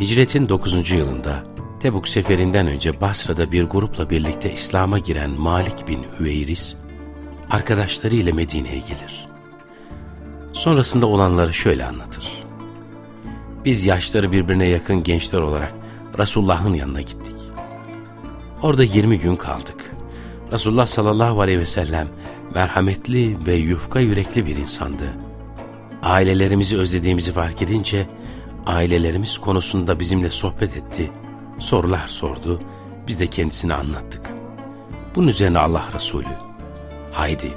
Hicretin 9. yılında Tebuk seferinden önce Basra'da bir grupla birlikte İslam'a giren Malik bin Hüveyris, arkadaşları ile Medine'ye gelir. Sonrasında olanları şöyle anlatır. Biz yaşları birbirine yakın gençler olarak Resulullah'ın yanına gittik. Orada 20 gün kaldık. Resulullah sallallahu aleyhi ve sellem merhametli ve yufka yürekli bir insandı. Ailelerimizi özlediğimizi fark edince ailelerimiz konusunda bizimle sohbet etti, sorular sordu, biz de kendisine anlattık. Bunun üzerine Allah Resulü, haydi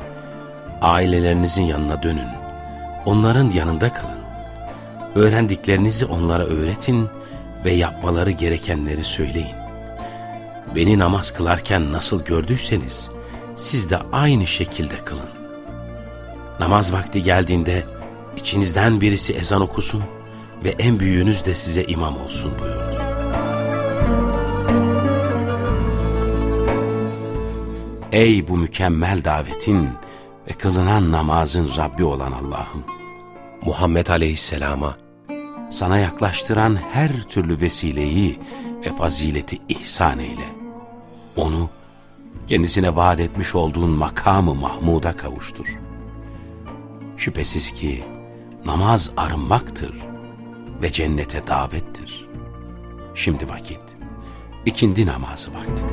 ailelerinizin yanına dönün, onların yanında kalın. Öğrendiklerinizi onlara öğretin ve yapmaları gerekenleri söyleyin. Beni namaz kılarken nasıl gördüyseniz, siz de aynı şekilde kılın. Namaz vakti geldiğinde içinizden birisi ezan okusun ve en büyüğünüz de size imam olsun buyurdu. Ey bu mükemmel davetin ve kılınan namazın Rabbi olan Allah'ım! Muhammed Aleyhisselam'a sana yaklaştıran her türlü vesileyi ve fazileti ihsan eyle. Onu kendisine vaat etmiş olduğun makamı Mahmud'a kavuştur. Şüphesiz ki namaz arınmaktır ve cennete davettir. Şimdi vakit, ikindi namazı vaktidir.